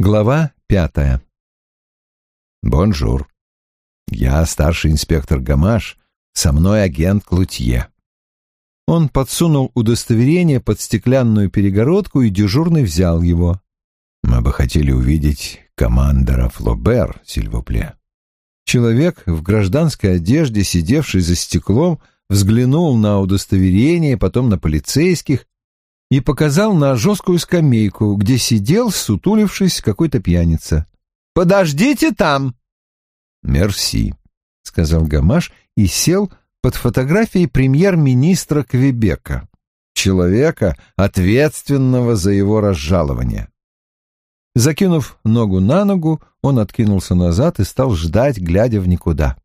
Глава пятая. Bonjour. Я старший инспектор Гамаш, со мной агент Клутье. Он подсунул удостоверение под стеклянную перегородку, и дежурный взял его. Мы бы хотели увидеть командора Флобер, s'il vous plaît. Человек в гражданской одежде, сидевший за стеклом, взглянул на удостоверение, потом на полицейских и показал на жесткую скамейку, где сидел, сутулившись, какой-то пьяница. «Подождите там!» «Мерси», — сказал Гамаш и сел под фотографией премьер-министра Квебека, человека, ответственного за его разжалование. Закинув ногу на ногу, он откинулся назад и стал ждать, глядя в никуда.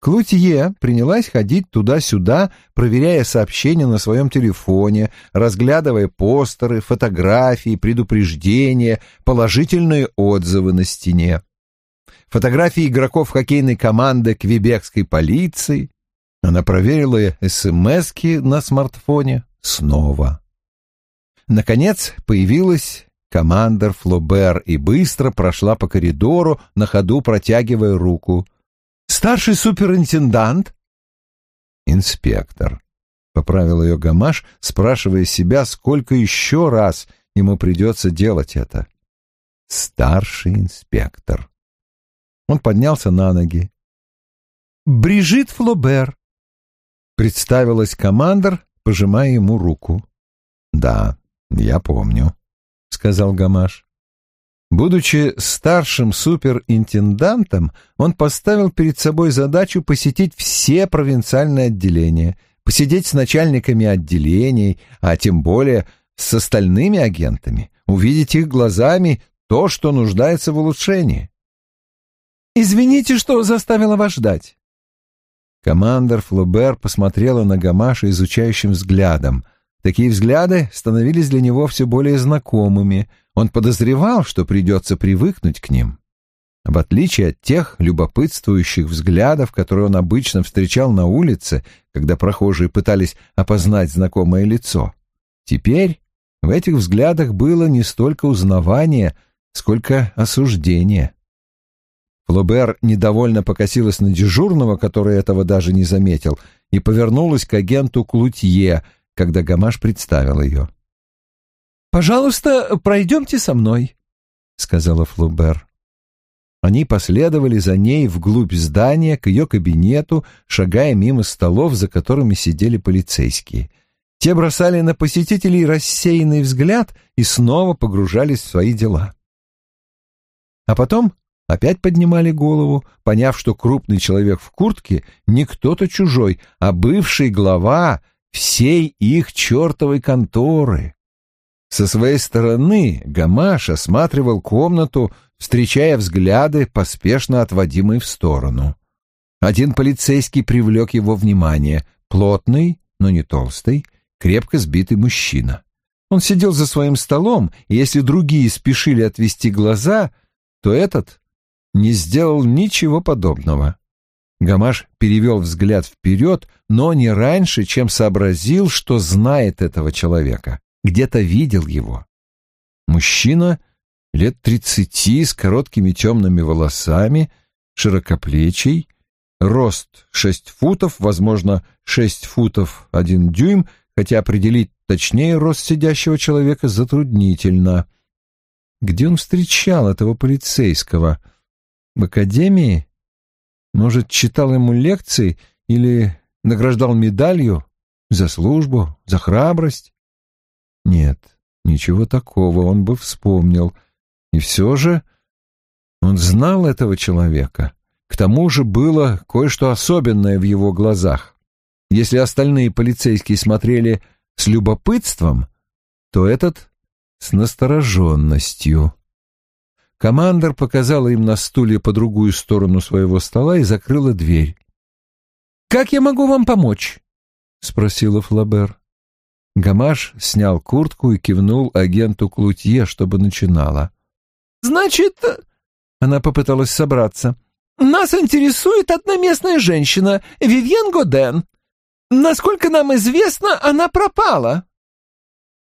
Клутье принялась ходить туда-сюда, проверяя сообщения на своем телефоне, разглядывая постеры, фотографии, предупреждения, положительные отзывы на стене. Фотографии игроков хоккейной команды квебекской полиции. Она проверила СМСки на смартфоне снова. Наконец появилась командор Флобер и быстро прошла по коридору, на ходу протягивая руку — Старший суперинтендант? Инспектор. Поправил ее Гамаш, спрашивая себя, сколько еще раз ему придется делать это. Старший инспектор. Он поднялся на ноги. «Брижит Флобер», — представилась командор, пожимая ему руку. «Да, я помню», — сказал Гамаш. Будучи старшим суперинтендантом, он поставил перед собой задачу посетить все провинциальные отделения, посидеть с начальниками отделений, а тем более с остальными агентами, увидеть их глазами то, что нуждается в улучшении. «Извините, что заставила вас ждать». Командор Флобер посмотрела на Гамаша изучающим взглядом. Такие взгляды становились для него все более знакомыми — он подозревал, что придется привыкнуть к ним. В отличие от тех любопытствующих взглядов, которые он обычно встречал на улице, когда прохожие пытались опознать знакомое лицо, теперь в этих взглядах было не столько узнавание, сколько осуждение. Флобер недовольно покосилась на дежурного, который этого даже не заметил, и повернулась к агенту Клутье, когда Гамаш представил ее. — «Пожалуйста, пройдемте со мной», — сказала Флубер. Они последовали за ней вглубь здания, к ее кабинету, шагая мимо столов, за которыми сидели полицейские. Те бросали на посетителей рассеянный взгляд и снова погружались в свои дела. А потом опять поднимали голову, поняв, что крупный человек в куртке не кто-то чужой, а бывший глава всей их чертовой конторы. Со своей стороны Гамаш осматривал комнату, встречая взгляды, поспешно отводимые в сторону. Один полицейский привлек его внимание. Плотный, но не толстый, крепко сбитый мужчина. Он сидел за своим столом, и если другие спешили отвести глаза, то этот не сделал ничего подобного. Гамаш перевел взгляд вперед, но не раньше, чем сообразил, что знает этого человека где-то видел его. Мужчина лет тридцати с короткими темными волосами, широкоплечий, рост шесть футов, возможно, шесть футов один дюйм, хотя определить точнее рост сидящего человека затруднительно. Где он встречал этого полицейского? В академии? Может, читал ему лекции или награждал медалью за службу, за храбрость? Нет, ничего такого он бы вспомнил. И все же он знал этого человека. К тому же было кое-что особенное в его глазах. Если остальные полицейские смотрели с любопытством, то этот с настороженностью. Командор показала им на стуле по другую сторону своего стола и закрыла дверь. «Как я могу вам помочь?» — спросила Флабер. Гамаш снял куртку и кивнул агенту Клутье, чтобы начинала. «Значит...» — она попыталась собраться. «Нас интересует одна местная женщина, Вивьен Годен. Насколько нам известно, она пропала».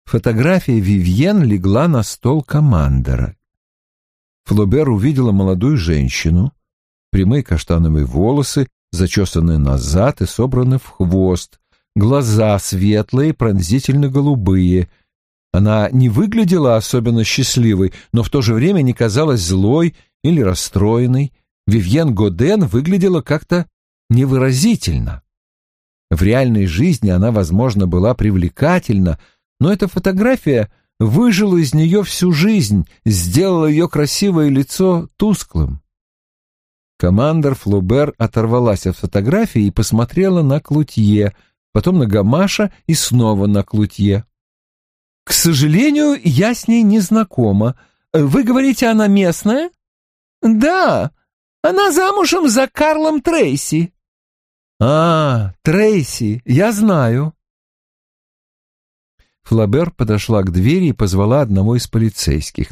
Фотография Вивьен легла на стол командора. Флобер увидела молодую женщину, прямые каштановые волосы, зачесанные назад и собраны в хвост, глаза светлые, пронзительно-голубые. Она не выглядела особенно счастливой, но в то же время не казалась злой или расстроенной. Вивьен Годен выглядела как-то невыразительно. В реальной жизни она, возможно, была привлекательна, но эта фотография выжила из нее всю жизнь, сделала ее красивое лицо тусклым. Командор Флубер оторвалась от фотографии и посмотрела на Клутье, потом на Гамаша и снова на Клутье. «К сожалению, я с ней не знакома. Вы говорите, она местная?» «Да, она замужем за Карлом Трейси». «А, Трейси, я знаю». Флабер подошла к двери и позвала одного из полицейских.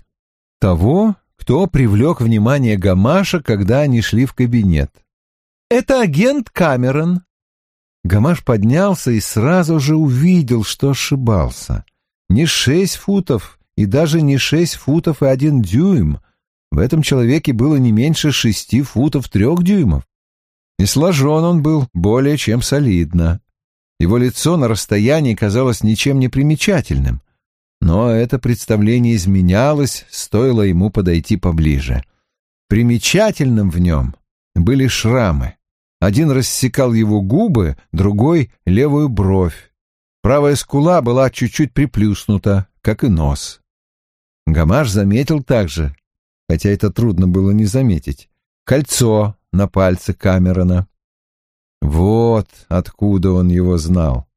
Того, кто привлек внимание Гамаша, когда они шли в кабинет. «Это агент Камерон». Гамаш поднялся и сразу же увидел, что ошибался. Не шесть футов и даже не шесть футов и один дюйм. В этом человеке было не меньше шести футов трех дюймов. И сложен он был более чем солидно. Его лицо на расстоянии казалось ничем не примечательным. Но это представление изменялось, стоило ему подойти поближе. Примечательным в нем были шрамы. Один рассекал его губы, другой — левую бровь. Правая скула была чуть-чуть приплюснута, как и нос. Гамаш заметил также, хотя это трудно было не заметить, кольцо на пальце Камерона. Вот откуда он его знал.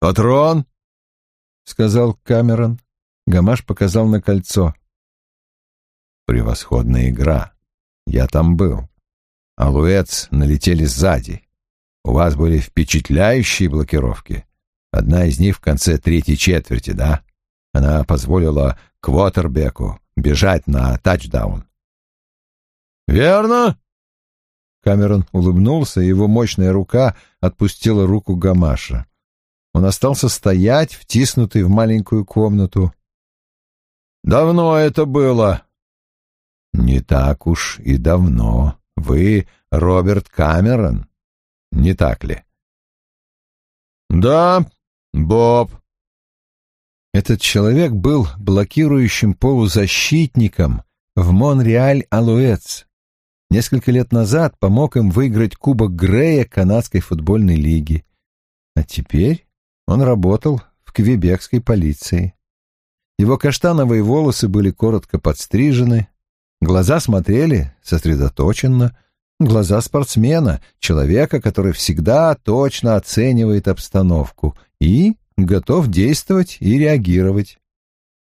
«Патрон!» — сказал Камерон. Гамаш показал на кольцо. «Превосходная игра. Я там был. Алуэц налетели сзади. У вас были впечатляющие блокировки. Одна из них в конце третьей четверти, да? Она позволила Квотербеку бежать на тачдаун. «Верно?» Камерон улыбнулся, и его мощная рука отпустила руку Гамаша. Он остался стоять, втиснутый в маленькую комнату. «Давно это было?» «Не так уж и давно. Вы Роберт Камерон, не так ли?» «Да, Боб». Этот человек был блокирующим полузащитником в Монреаль-Алуэц. Несколько лет назад помог им выиграть Кубок Грея канадской футбольной лиги. А теперь он работал в квебекской полиции. Его каштановые волосы были коротко подстрижены, глаза смотрели сосредоточенно, глаза спортсмена, человека, который всегда точно оценивает обстановку и готов действовать и реагировать.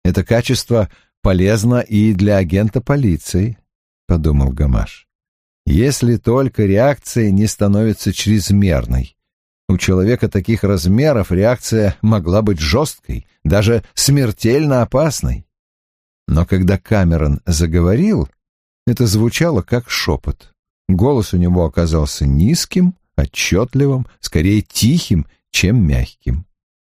Это качество полезно и для агента полиции, — подумал Гамаш. «Если только реакция не становится чрезмерной. У человека таких размеров реакция могла быть жесткой, даже смертельно опасной. Но когда Камерон заговорил, это звучало как шепот. Голос у него оказался низким, отчетливым, скорее тихим, чем мягким.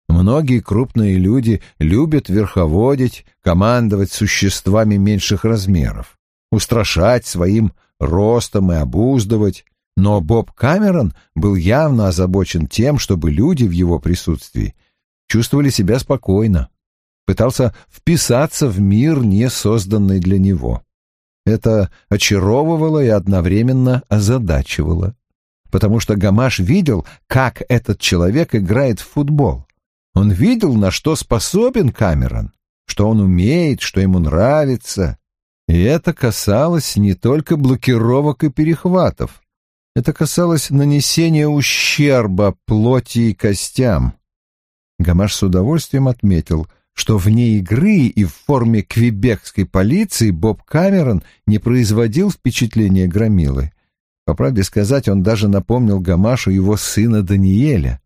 Многие крупные люди любят верховодить, командовать существами меньших размеров устрашать своим ростом и обуздывать, но Боб Камерон был явно озабочен тем, чтобы люди в его присутствии чувствовали себя спокойно, пытался вписаться в мир, не созданный для него. Это очаровывало и одновременно озадачивало, потому что Гамаш видел, как этот человек играет в футбол. Он видел, на что способен Камерон, что он умеет, что ему нравится, и это касалось не только блокировок и перехватов. Это касалось нанесения ущерба плоти и костям. Гамаш с удовольствием отметил, что вне игры и в форме квебекской полиции Боб Камерон не производил впечатления громилы. По правде сказать, он даже напомнил Гамашу его сына Даниэля.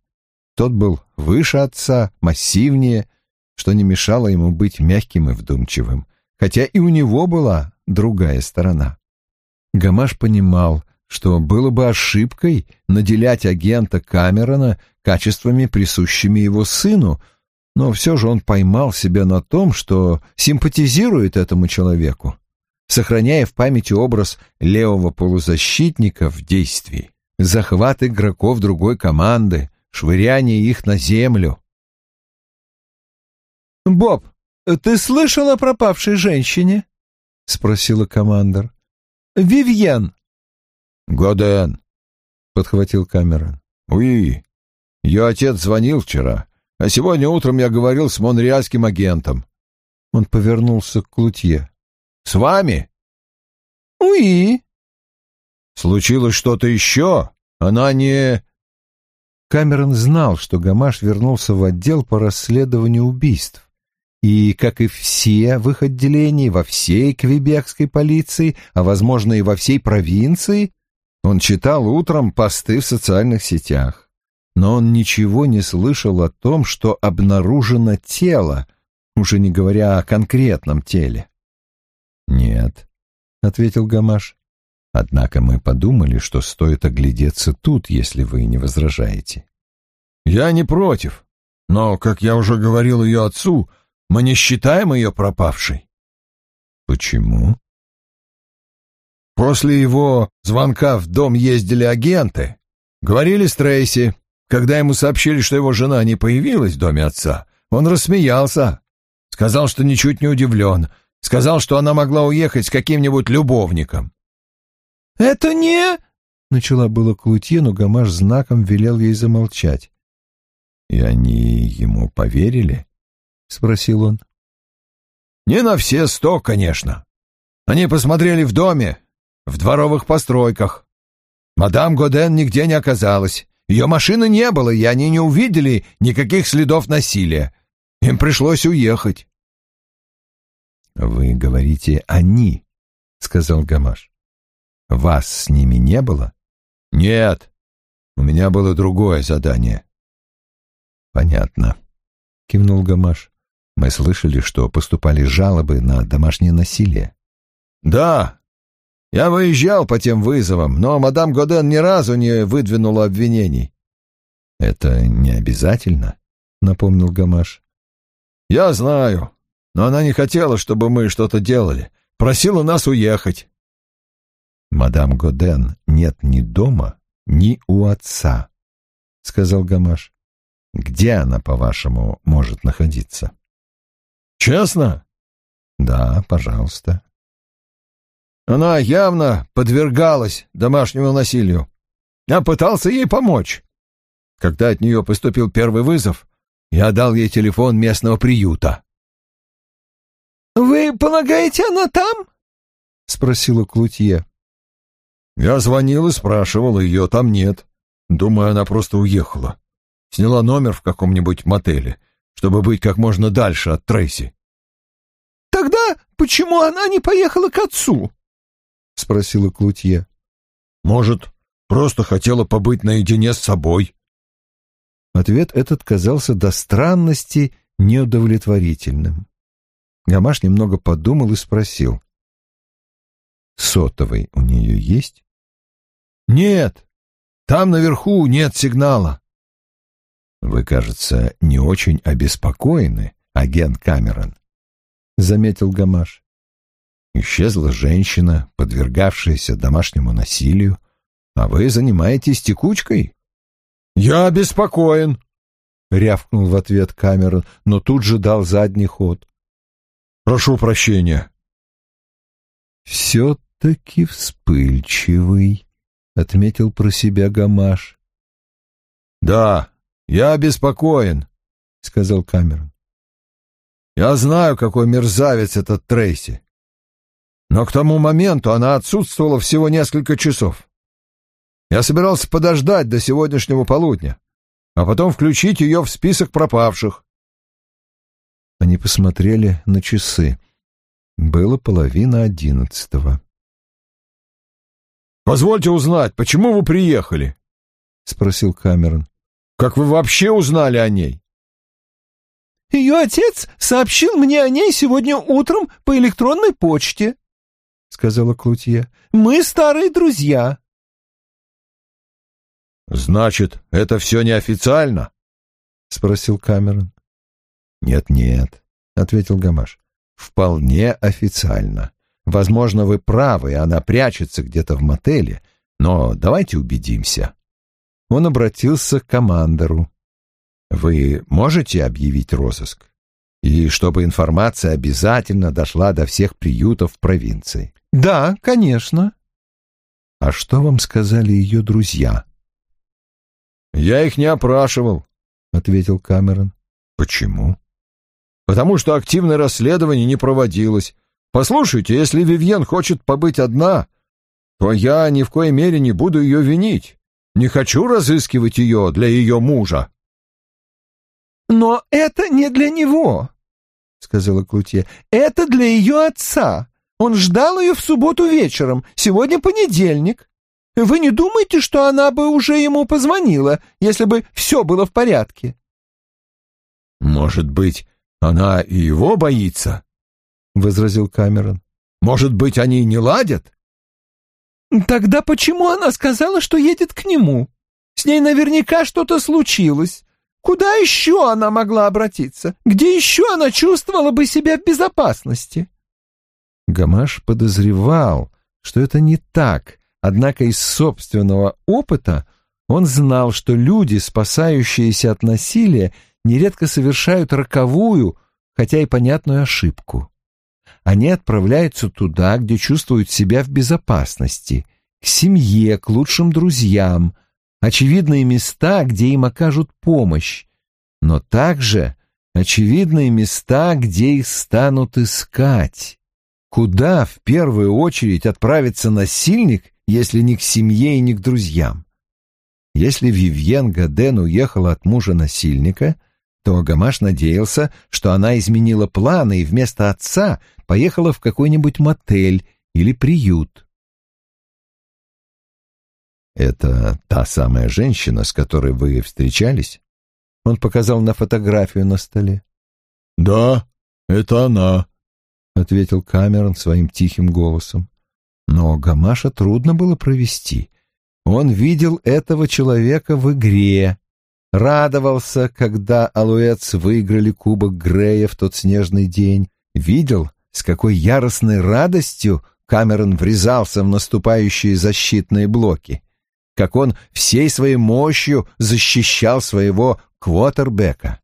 Тот был выше отца, массивнее, что не мешало ему быть мягким и вдумчивым хотя и у него была другая сторона. Гамаш понимал, что было бы ошибкой наделять агента Камерона качествами, присущими его сыну, но все же он поймал себя на том, что симпатизирует этому человеку, сохраняя в памяти образ левого полузащитника в действии, захват игроков другой команды, швыряние их на землю. «Боб, ты слышал о пропавшей женщине?» — спросила командор. «Вивьен». «Годен», — подхватил Камерон. «Уи, ее отец звонил вчера, а сегодня утром я говорил с монреальским агентом». Он повернулся к Клутье. «С вами?» «Уи». «Случилось что-то еще? Она не...» Камерон знал, что Гамаш вернулся в отдел по расследованию убийств. И, как и все в их отделении, во всей квебекской полиции, а, возможно, и во всей провинции, он читал утром посты в социальных сетях. Но он ничего не слышал о том, что обнаружено тело, уже не говоря о конкретном теле. «Нет», — ответил Гамаш. «Однако мы подумали, что стоит оглядеться тут, если вы не возражаете». «Я не против, но, как я уже говорил ее отцу, — мы не считаем ее пропавшей. Почему? После его звонка в дом ездили агенты. Говорили с Трейси. Когда ему сообщили, что его жена не появилась в доме отца, он рассмеялся. Сказал, что ничуть не удивлен. Сказал, что она могла уехать с каким-нибудь любовником. «Это не...» — начала было Клутье, но Гамаш знаком велел ей замолчать. «И они ему поверили?» — спросил он. «Не на все сто, конечно. Они посмотрели в доме, в дворовых постройках. Мадам Годен нигде не оказалась. Ее машины не было, и они не увидели никаких следов насилия. Им пришлось уехать». «Вы говорите «они», — сказал Гамаш. «Вас с ними не было?» «Нет, у меня было другое задание». «Понятно», — кивнул Гамаш. Мы слышали, что поступали жалобы на домашнее насилие. Да, я выезжал по тем вызовам, но мадам Годен ни разу не выдвинула обвинений. Это не обязательно, напомнил Гамаш. Я знаю, но она не хотела, чтобы мы что-то делали. Просила нас уехать. Мадам Годен нет ни дома, ни у отца, сказал Гамаш. Где она, по-вашему, может находиться? Честно? Да, пожалуйста. Она явно подвергалась домашнему насилию. Я пытался ей помочь. Когда от нее поступил первый вызов, я дал ей телефон местного приюта. «Вы полагаете, она там?» — спросила Клутье. Я звонил и спрашивал, ее там нет. Думаю, она просто уехала. Сняла номер в каком-нибудь мотеле чтобы быть как можно дальше от Трейси. «Тогда почему она не поехала к отцу?» — спросила Клутье. «Может, просто хотела побыть наедине с собой?» Ответ этот казался до странности неудовлетворительным. Гамаш немного подумал и спросил. «Сотовый у нее есть?» «Нет, там наверху нет сигнала». «Вы, кажется, не очень обеспокоены, агент Камерон», — заметил Гамаш. «Исчезла женщина, подвергавшаяся домашнему насилию, а вы занимаетесь текучкой?» «Я обеспокоен», — рявкнул в ответ Камерон, но тут же дал задний ход. «Прошу прощения». «Все-таки вспыльчивый», — отметил про себя Гамаш. «Да, «Я обеспокоен», — сказал Камерон. «Я знаю, какой мерзавец этот Трейси. Но к тому моменту она отсутствовала всего несколько часов. Я собирался подождать до сегодняшнего полудня, а потом включить ее в список пропавших». Они посмотрели на часы. Было половина одиннадцатого. «Позвольте узнать, почему вы приехали?» — спросил Камерон. Как вы вообще узнали о ней? Ее отец сообщил мне о ней сегодня утром по электронной почте, — сказала Клутье. Мы старые друзья. Значит, это все неофициально? — спросил Камерон. Нет-нет, ответил Гамаш. Вполне официально. Возможно, вы правы, она прячется где-то в мотеле, но давайте убедимся. Он обратился к командору. Вы можете объявить розыск? И чтобы информация обязательно дошла до всех приютов провинции. Да, конечно. А что вам сказали ее друзья? Я их не опрашивал, ответил Камерон. Почему? Потому что активное расследование не проводилось. Послушайте, если Вивьен хочет побыть одна, то я ни в коей мере не буду ее винить. Не хочу разыскивать ее для ее мужа. «Но это не для него», — сказала Клутье. «Это для ее отца. Он ждал ее в субботу вечером. Сегодня понедельник. Вы не думаете, что она бы уже ему позвонила, если бы все было в порядке?» «Может быть, она и его боится?» — возразил Камерон. «Может быть, они не ладят?» «Тогда почему она сказала, что едет к нему? С ней наверняка что-то случилось. Куда еще она могла обратиться? Где еще она чувствовала бы себя в безопасности?» Гамаш подозревал, что это не так, однако из собственного опыта он знал, что люди, спасающиеся от насилия, нередко совершают роковую, хотя и понятную ошибку. Они отправляются туда, где чувствуют себя в безопасности, к семье, к лучшим друзьям, очевидные места, где им окажут помощь, но также очевидные места, где их станут искать. Куда в первую очередь отправится насильник, если не к семье и не к друзьям? Если Вивьен Гаден уехала от мужа насильника, то Агамаш надеялся, что она изменила планы и вместо отца поехала в какой-нибудь мотель или приют. «Это та самая женщина, с которой вы встречались?» Он показал на фотографию на столе. «Да, это она», — ответил Камерон своим тихим голосом. Но Гамаша трудно было провести. Он видел этого человека в игре, радовался, когда Алуэц выиграли Кубок Грея в тот снежный день, видел, с какой яростной радостью Камерон врезался в наступающие защитные блоки, как он всей своей мощью защищал своего квотербека.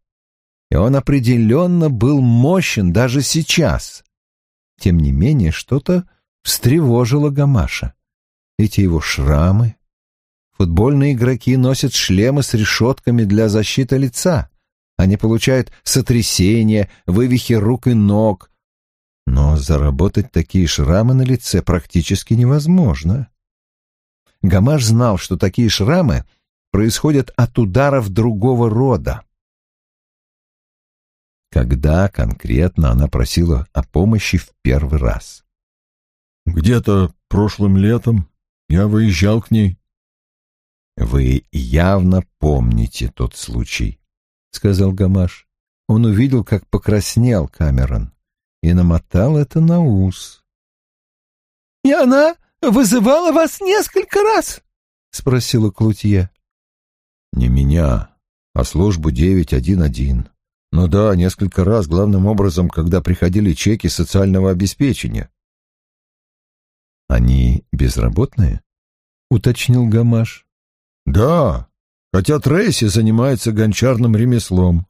И он определенно был мощен даже сейчас. Тем не менее, что-то встревожило Гамаша. Эти его шрамы. Футбольные игроки носят шлемы с решетками для защиты лица. Они получают сотрясения, вывихи рук и ног, но заработать такие шрамы на лице практически невозможно. Гамаш знал, что такие шрамы происходят от ударов другого рода. Когда конкретно она просила о помощи в первый раз? «Где-то прошлым летом я выезжал к ней». «Вы явно помните тот случай», — сказал Гамаш. Он увидел, как покраснел Камерон и намотал это на ус. «И она вызывала вас несколько раз?» — спросила Клутье. «Не меня, а службу 911. Ну да, несколько раз, главным образом, когда приходили чеки социального обеспечения». «Они безработные?» — уточнил Гамаш. «Да, хотя Трейси занимается гончарным ремеслом».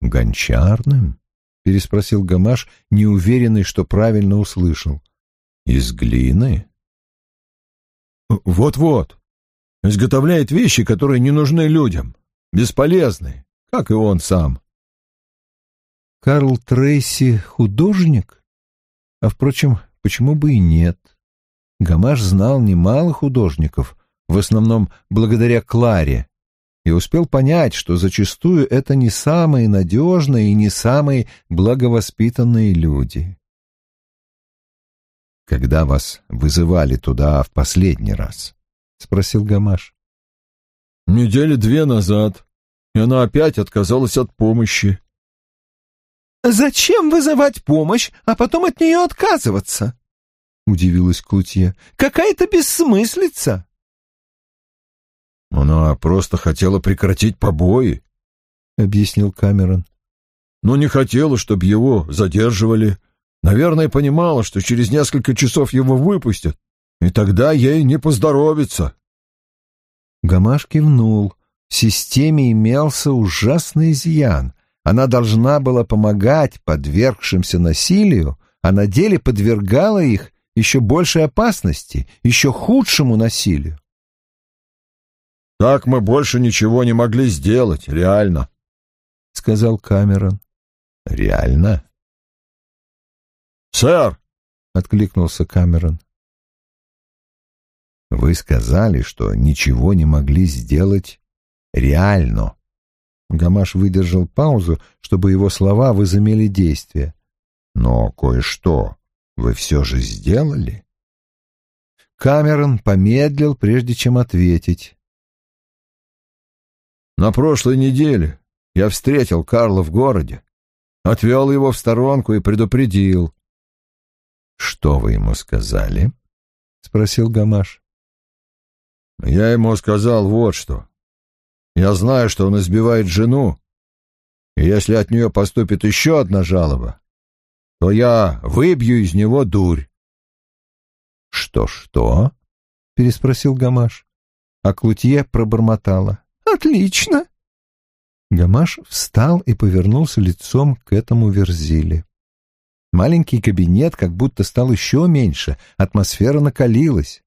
«Гончарным?» — переспросил Гамаш, неуверенный, что правильно услышал. «Из глины?» «Вот-вот. Изготовляет вещи, которые не нужны людям. Бесполезны, как и он сам». «Карл Трейси художник? А, впрочем, почему бы и нет?» Гамаш знал немало художников, в основном благодаря Кларе, и успел понять, что зачастую это не самые надежные и не самые благовоспитанные люди. «Когда вас вызывали туда в последний раз?» — спросил Гамаш. «Недели две назад, и она опять отказалась от помощи». «Зачем вызывать помощь, а потом от нее отказываться?» — удивилась Кутья. «Какая-то бессмыслица!» Она просто хотела прекратить побои, — объяснил Камерон. но не хотела, чтобы его задерживали. Наверное, понимала, что через несколько часов его выпустят, и тогда ей не поздоровится. Гамаш кивнул. В системе имелся ужасный изъян. Она должна была помогать подвергшимся насилию, а на деле подвергала их еще большей опасности, еще худшему насилию. «Так мы больше ничего не могли сделать, реально», — сказал Камерон. «Реально?» «Сэр!» — откликнулся Камерон. «Вы сказали, что ничего не могли сделать реально». Гамаш выдержал паузу, чтобы его слова возымели действие. «Но кое-что вы все же сделали?» Камерон помедлил, прежде чем ответить. «На прошлой неделе я встретил Карла в городе, отвел его в сторонку и предупредил». «Что вы ему сказали?» — спросил Гамаш. «Я ему сказал вот что. Я знаю, что он избивает жену, и если от нее поступит еще одна жалоба, то я выбью из него дурь. «Что-что?» — переспросил Гамаш. А Клутье пробормотала. «Отлично!» Гамаш встал и повернулся лицом к этому верзиле. Маленький кабинет как будто стал еще меньше, атмосфера накалилась.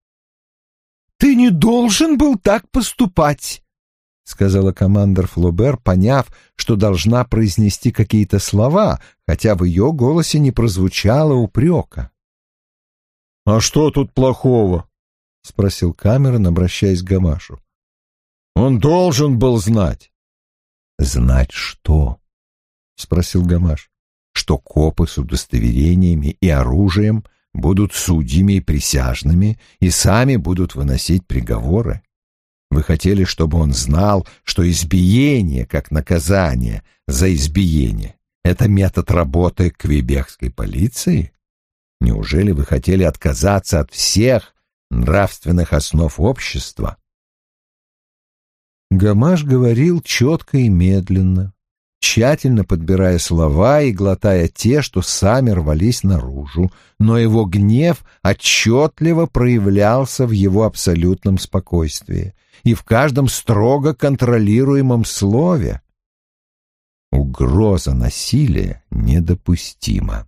«Ты не должен был так поступать!» — сказала командор Флобер, поняв, что должна произнести какие-то слова, хотя в ее голосе не прозвучало упрека. «А что тут плохого?» — спросил Камерон, обращаясь к Гамашу. «Он должен был знать». «Знать что?» — спросил Гамаш. «Что копы с удостоверениями и оружием будут судьями и присяжными и сами будут выносить приговоры?» Вы хотели, чтобы он знал, что избиение, как наказание за избиение, это метод работы квебекской полиции? Неужели вы хотели отказаться от всех нравственных основ общества? Гамаш говорил четко и медленно, тщательно подбирая слова и глотая те, что сами рвались наружу, но его гнев отчетливо проявлялся в его абсолютном спокойствии и в каждом строго контролируемом слове. Угроза насилия недопустима.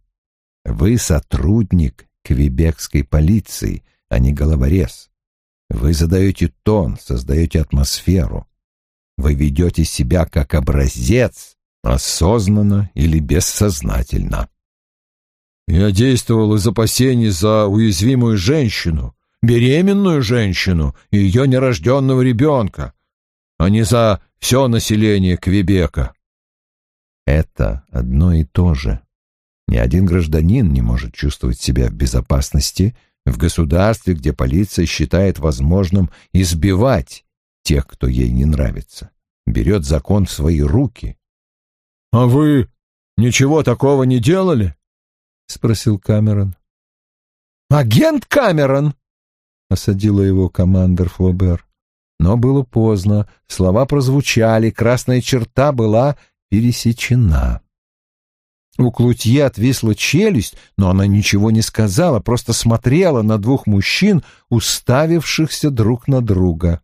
Вы сотрудник квебекской полиции, а не головорез. Вы задаете тон, создаете атмосферу. Вы ведете себя как образец, осознанно или бессознательно. Я действовал из опасений за уязвимую женщину, беременную женщину и ее нерожденного ребенка, а не за все население Квебека. Это одно и то же. Ни один гражданин не может чувствовать себя в безопасности в государстве, где полиция считает возможным избивать тех, кто ей не нравится, берет закон в свои руки. — А вы ничего такого не делали? — спросил Камерон. — Агент Камерон! — осадила его командир Флобер. Но было поздно, слова прозвучали, красная черта была пересечена. У Клутье отвисла челюсть, но она ничего не сказала, просто смотрела на двух мужчин, уставившихся друг на друга.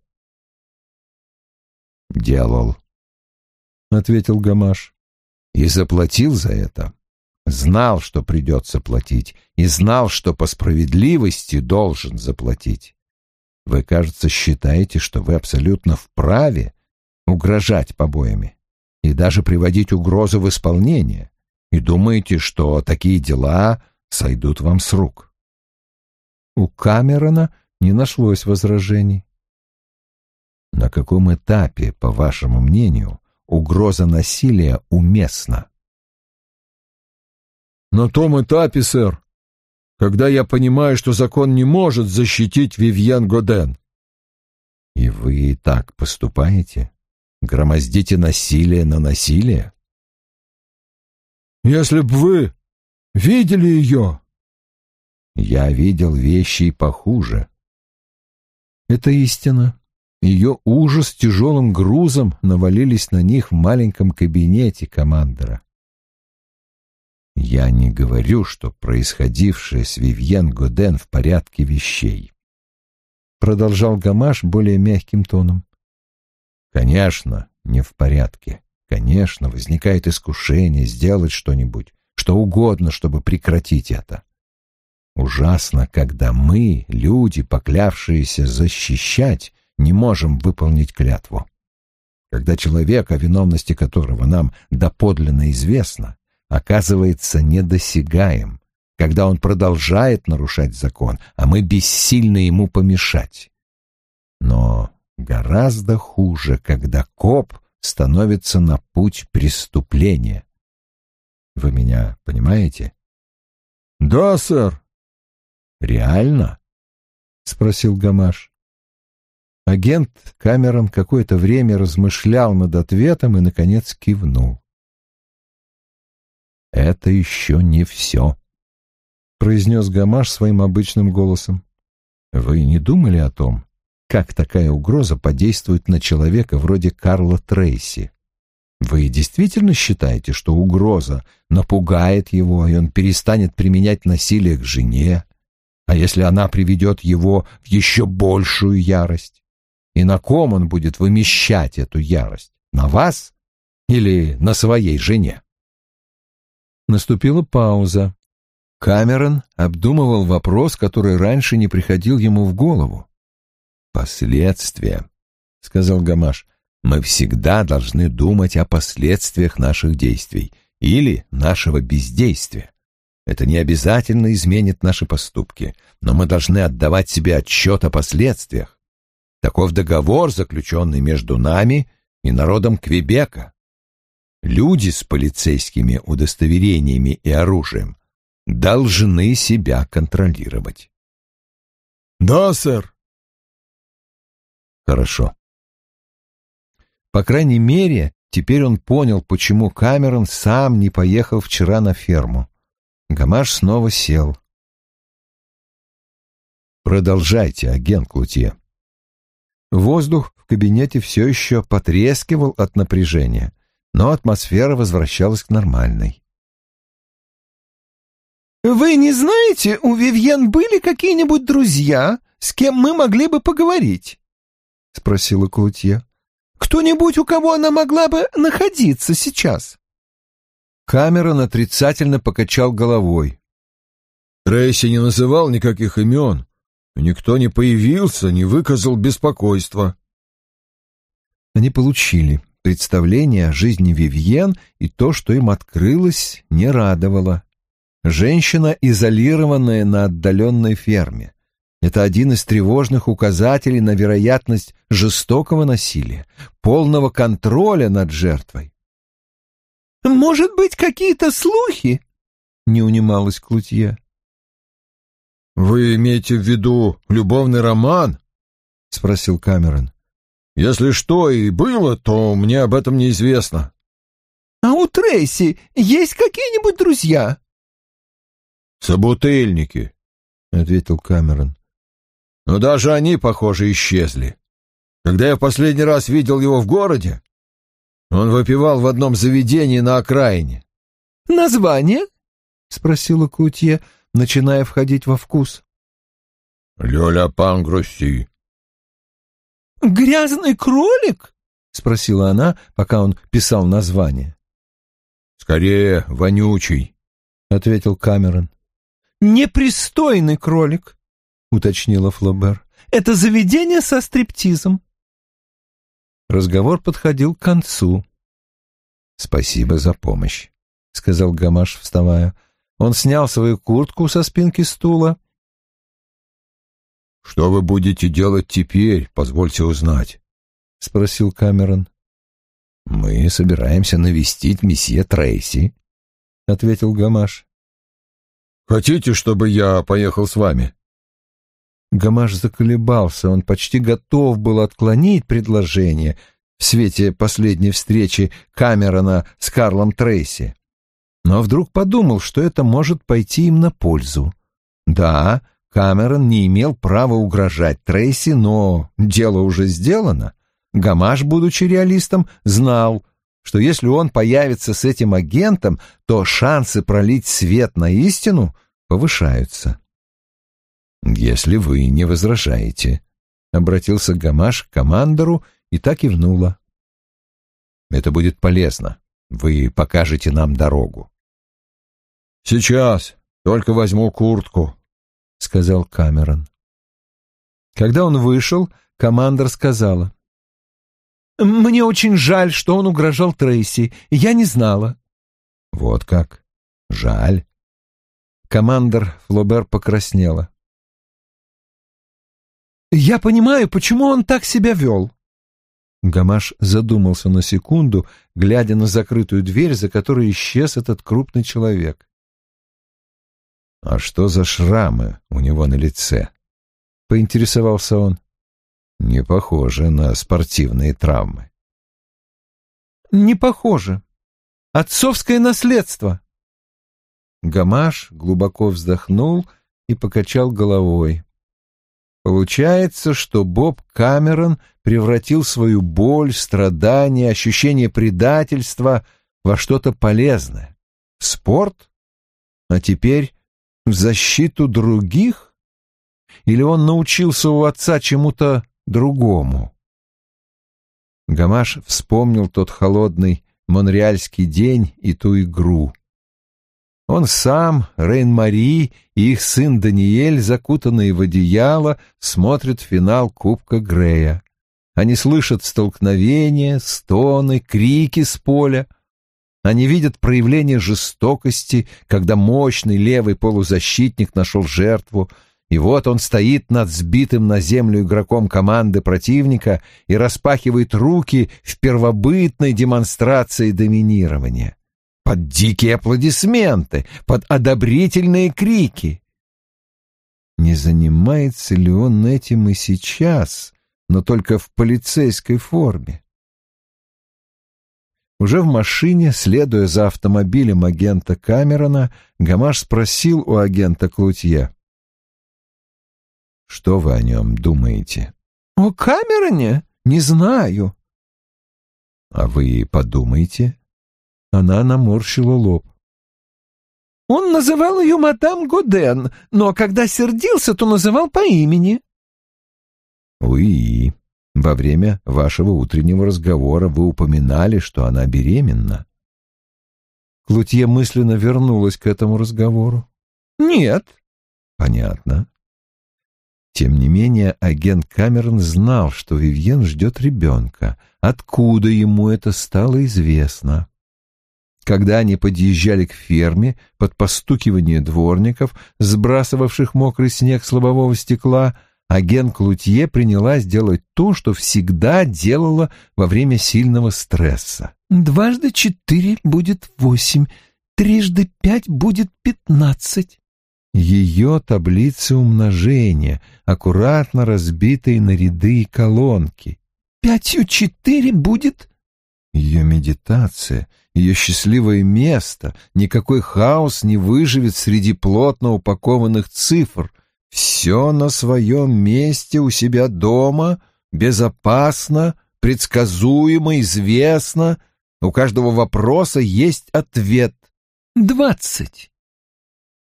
«Делал», — ответил Гамаш, — «и заплатил за это. Знал, что придется платить, и знал, что по справедливости должен заплатить. Вы, кажется, считаете, что вы абсолютно вправе угрожать побоями и даже приводить угрозу в исполнение, и думаете, что такие дела сойдут вам с рук. У Камерона не нашлось возражений. На каком этапе, по вашему мнению, угроза насилия уместна? На том этапе, сэр, когда я понимаю, что закон не может защитить Вивьен Годен. И вы и так поступаете? Громоздите насилие на насилие? Если б вы видели ее... Я видел вещи и похуже. Это истина. Ее ужас тяжелым грузом навалились на них в маленьком кабинете командора. Я не говорю, что происходившее с Вивьен Годен в порядке вещей. Продолжал Гамаш более мягким тоном. Конечно, не в порядке. Конечно, возникает искушение сделать что-нибудь, что угодно, чтобы прекратить это. Ужасно, когда мы, люди, поклявшиеся защищать, не можем выполнить клятву. Когда человек, о виновности которого нам доподлинно известно, оказывается недосягаем, когда он продолжает нарушать закон, а мы бессильны ему помешать. Но гораздо хуже, когда коп становится на путь преступления. Вы меня понимаете? Да, сэр. Реально? спросил Гамаш. Агент Камерон какое-то время размышлял над ответом и, наконец, кивнул. «Это еще не все», — произнес Гамаш своим обычным голосом. «Вы не думали о том, как такая угроза подействует на человека вроде Карла Трейси? Вы действительно считаете, что угроза напугает его, и он перестанет применять насилие к жене? А если она приведет его в еще большую ярость? И на ком он будет вымещать эту ярость? На вас или на своей жене? Наступила пауза. Камерон обдумывал вопрос, который раньше не приходил ему в голову. «Последствия», — сказал Гамаш. «Мы всегда должны думать о последствиях наших действий или нашего бездействия. Это не обязательно изменит наши поступки, но мы должны отдавать себе отчет о последствиях. Таков договор, заключенный между нами и народом Квебека. Люди с полицейскими удостоверениями и оружием должны себя контролировать. «Да, сэр», Хорошо. По крайней мере, теперь он понял, почему Камерон сам не поехал вчера на ферму. Гамаш снова сел. Продолжайте, агент Клутье. Воздух в кабинете все еще потрескивал от напряжения, но атмосфера возвращалась к нормальной. «Вы не знаете, у Вивьен были какие-нибудь друзья, с кем мы могли бы поговорить?» — спросила Клутье. «Кто-нибудь, у кого она могла бы находиться сейчас?» Камерон отрицательно покачал головой. Трейси не называл никаких имен. Никто не появился, не выказал беспокойства. Они получили представление о жизни Вивьен, и то, что им открылось, не радовало. Женщина, изолированная на отдаленной ферме. Это один из тревожных указателей на вероятность жестокого насилия, полного контроля над жертвой. «Может быть, какие-то слухи?» — не унималась Клутье. «Вы имеете в виду любовный роман?» — спросил Камерон. «Если что и было, то мне об этом неизвестно». «А у Трейси есть какие-нибудь друзья?» «Собутыльники», — ответил Камерон. Но даже они, похоже, исчезли. Когда я в последний раз видел его в городе, он выпивал в одном заведении на окраине. «Название?» — спросила Кутье, начиная входить во вкус. «Лёля Пангрусси». «Грязный кролик?» — спросила она, пока он писал название. «Скорее, вонючий», — ответил Камерон. «Непристойный кролик», уточнила Флобер. «Это заведение со стриптизом». Разговор подходил к концу. «Спасибо за помощь», — сказал Гамаш, вставая. Он снял свою куртку со спинки стула. «Что вы будете делать теперь, позвольте узнать?» — спросил Камерон. «Мы собираемся навестить месье Трейси», — ответил Гамаш. «Хотите, чтобы я поехал с вами?» Гамаш заколебался, он почти готов был отклонить предложение в свете последней встречи Камерона с Карлом Трейси. Но вдруг подумал, что это может пойти им на пользу. Да, Камерон не имел права угрожать Трейси, но дело уже сделано. Гамаш, будучи реалистом, знал, что если он появится с этим агентом, то шансы пролить свет на истину повышаются. «Если вы не возражаете», — обратился Гамаш к командору и так и внула. «Это будет полезно. Вы покажете нам дорогу». «Сейчас, только возьму куртку», — сказал Камерон. Когда он вышел, командор сказала. «Мне очень жаль, что он угрожал Трейси. Я не знала». «Вот как? Жаль». Командор Флобер покраснела. «Я понимаю, почему он так себя вел». Гамаш задумался на секунду, глядя на закрытую дверь, за которой исчез этот крупный человек. «А что за шрамы у него на лице?» — поинтересовался он. «Не похоже на спортивные травмы». «Не похоже. Отцовское наследство». Гамаш глубоко вздохнул и покачал головой. Получается, что Боб Камерон превратил свою боль, страдания, ощущение предательства во что-то полезное. Спорт? А теперь в защиту других? Или он научился у отца чему-то другому? Гамаш вспомнил тот холодный монреальский день и ту игру. Он сам, Рейн-Мари и их сын Даниэль, закутанные в одеяло, смотрят финал Кубка Грея. Они слышат столкновения, стоны, крики с поля. Они видят проявление жестокости, когда мощный левый полузащитник нашел жертву, и вот он стоит над сбитым на землю игроком команды противника и распахивает руки в первобытной демонстрации доминирования. Под дикие аплодисменты, под одобрительные крики. Не занимается ли он этим и сейчас, но только в полицейской форме? Уже в машине, следуя за автомобилем агента Камерона, Гамаш спросил у агента Клутье. «Что вы о нем думаете?» «О Камероне? Не знаю». «А вы подумайте». Она наморщила лоб. «Он называл ее мадам Годен, но когда сердился, то называл по имени». «Уи», во время вашего утреннего разговора вы упоминали, что она беременна. Клутье мысленно вернулась к этому разговору. Нет. Понятно. Тем не менее, агент Камерон знал, что Вивьен ждет ребенка. Откуда ему это стало известно? Когда они подъезжали к ферме, под постукивание дворников, сбрасывавших мокрый снег с лобового стекла, агент Клутье принялась делать то, что всегда делала во время сильного стресса. «Дважды четыре будет восемь, трижды пять будет пятнадцать». Ее таблицы умножения, аккуратно разбитые на ряды и колонки. «Пятью четыре будет...» Ее медитация, ее счастливое место, никакой хаос не выживет среди плотно упакованных цифр — все на своем месте у себя дома, безопасно, предсказуемо, известно. У каждого вопроса есть ответ. Двадцать.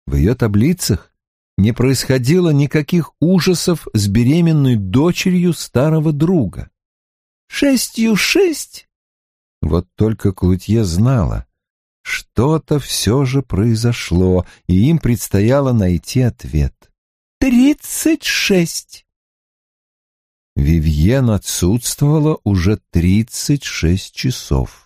В ее таблицах не происходило никаких ужасов с беременной дочерью старого друга. Шестью шесть? Вот только Клутье знала, что-то все же произошло, и им предстояло найти ответ тридцать шесть. Вивьен отсутствовала уже тридцать шесть часов.